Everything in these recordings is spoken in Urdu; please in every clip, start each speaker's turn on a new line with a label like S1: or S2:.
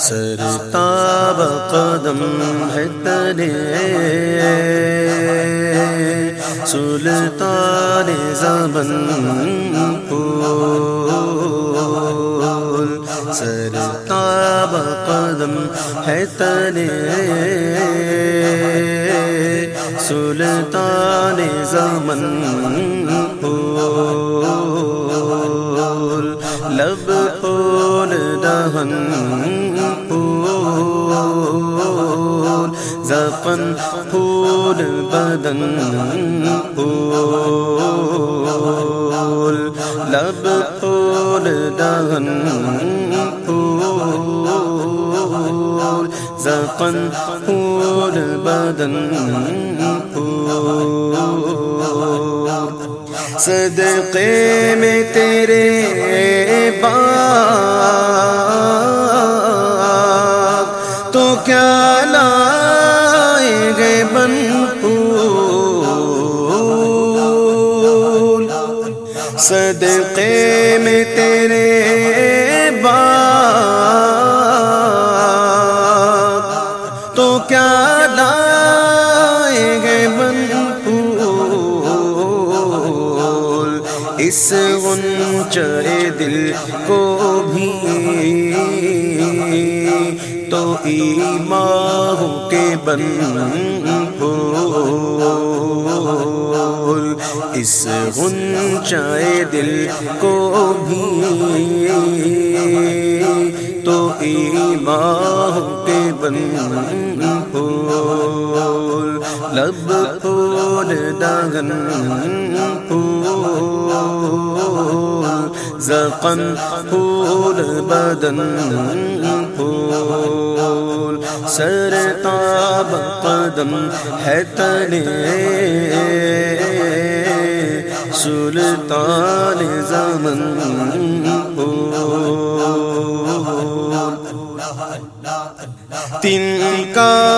S1: سرتاب قدم ہے ترے سلطان زبن پھول۔ سرتاب قدم ہے ترے سلطان زمن پھول زفن پھول بدن پھول، لب پھول، دہن پھول زفن پھول، بدن پھول۔ صدقے میں تیرے کیا لائے گے بن پھول اس غنچے دل کو بھی تو ایماہ کے بن پھول اس غنچے دل کو بھی تو ایماہ کے بن لب پھول دگن پھول زقن پھول بدن پھول سر تاب قدم ہے تلے سلطان زمن پھول تن کا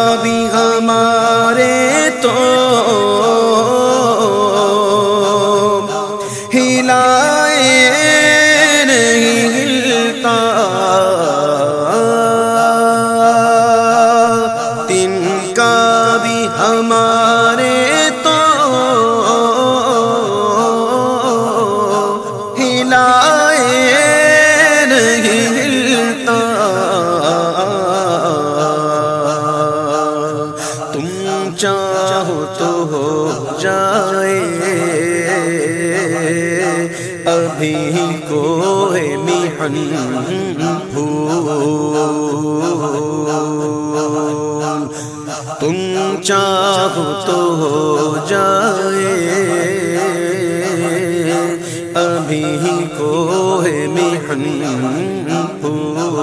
S1: جائے۔ ابھی کو محن پھول تم چاہو تو ہو جائے۔ ابھی کو محن پھول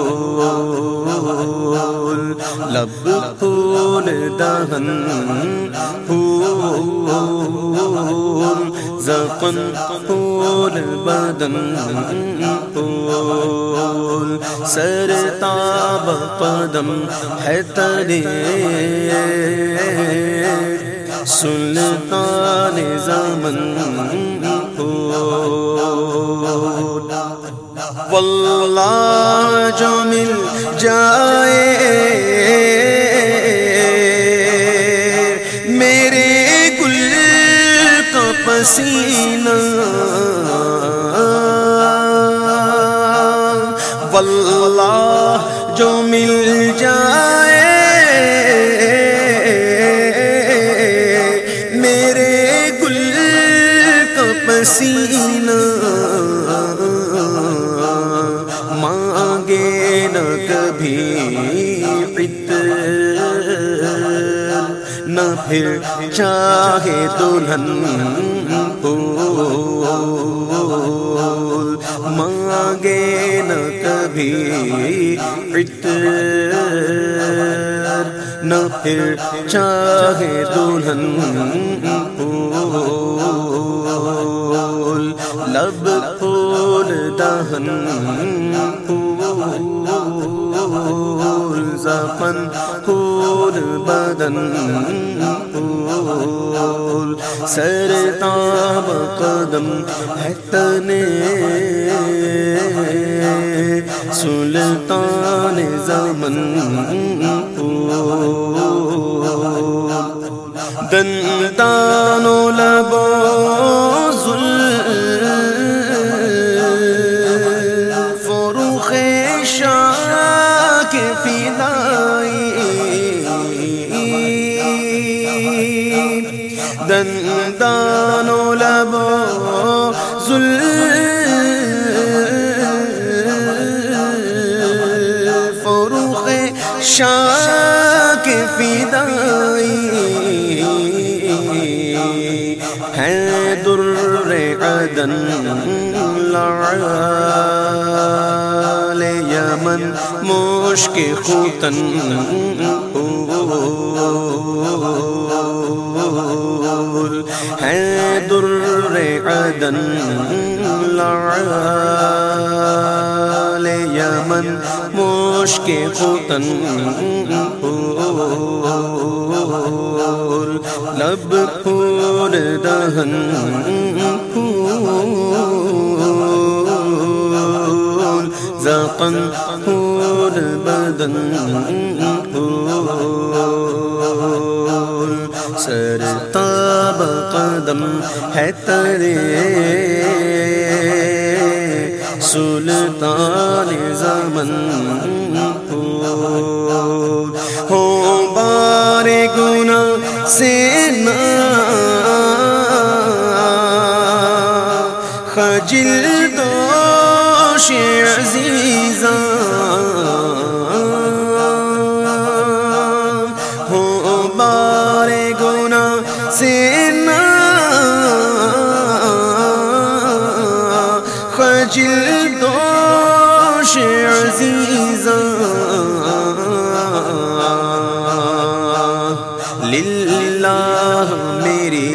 S1: لب پھول دہن پھول زفن پھول بدن پھول سر تاب قدم ہے ترے۔ سلطان زمن پھول واللہ جو مل جائے میرے گل کا پسینہ۔ واللہ جو مل جائے میرے گل کا پسینہ۔ پھر چاہے دلہن پھول مانگے نہ کبھی عطر، نہ پھر چاہے دلہن پھول، لب پھول دہن پھول۔ زفن پھول بدن پھول سر تاب قدم ہے تنے سلطان زمن دندانو لبو شاہ کے فدائی ہے در عدن لعال یمن مشک خوتن ہے در عدن لعال یمن مشک خوتن لب پور دہن پھول زقن پور بدن پھول، سر تاب قدم ہے ترے زمن ہو بار گنا سے خجل للہ میری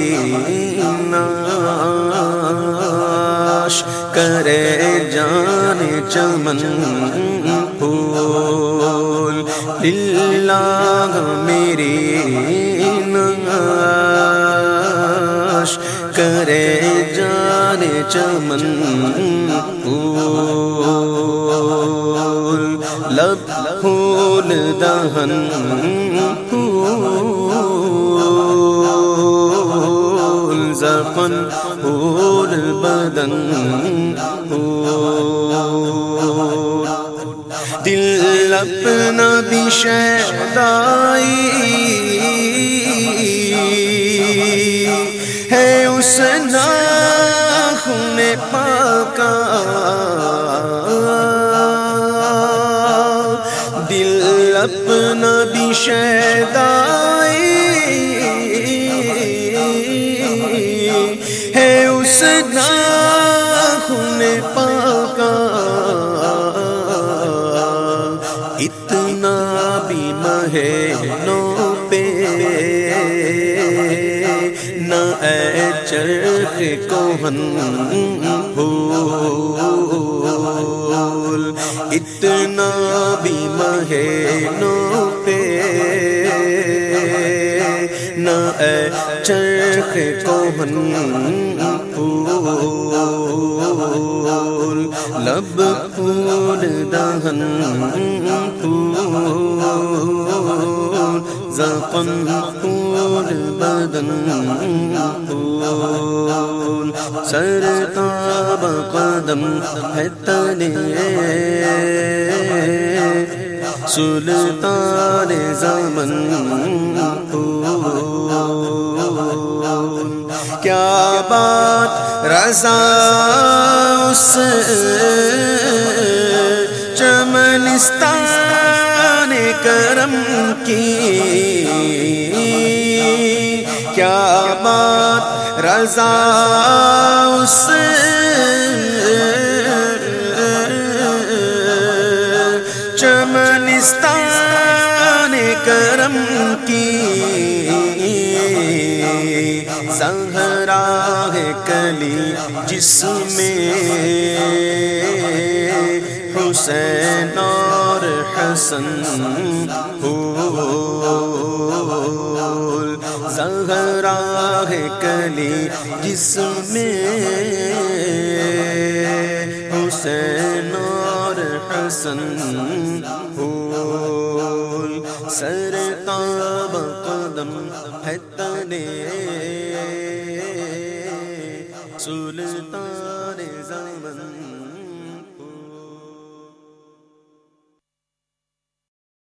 S1: ناش کرے جان چمن پھول۔ للہ میری ناش کرے جان چمن پھول۔ لب پھول دہن زخن پھول بدن دل اپنا بھی شہدائی ہے اس ناخن پاکا دل اپنا بھی شہدائی ہے اس پاکا، اتنا بھی مہینوں پہ نہ اے چرخ کوہن پھول اتنا بھی مہینوں پہ نہ اے چرخ کوہن پھول لب پھول دہن پھول زقن پھول بدن پھول سر تاب قدم ہے تلے سلطان زمن پھول کیا بات رضا اس چمنستان کرم کی کیا بات؟ رضا اس چمنستان کرم کی ہے کلی، جس میں حسین اور حسن پھول زہرا ہے کلی، جس میں حسین اور حسن حسن پھول سر تاب قدم ہے تنے۔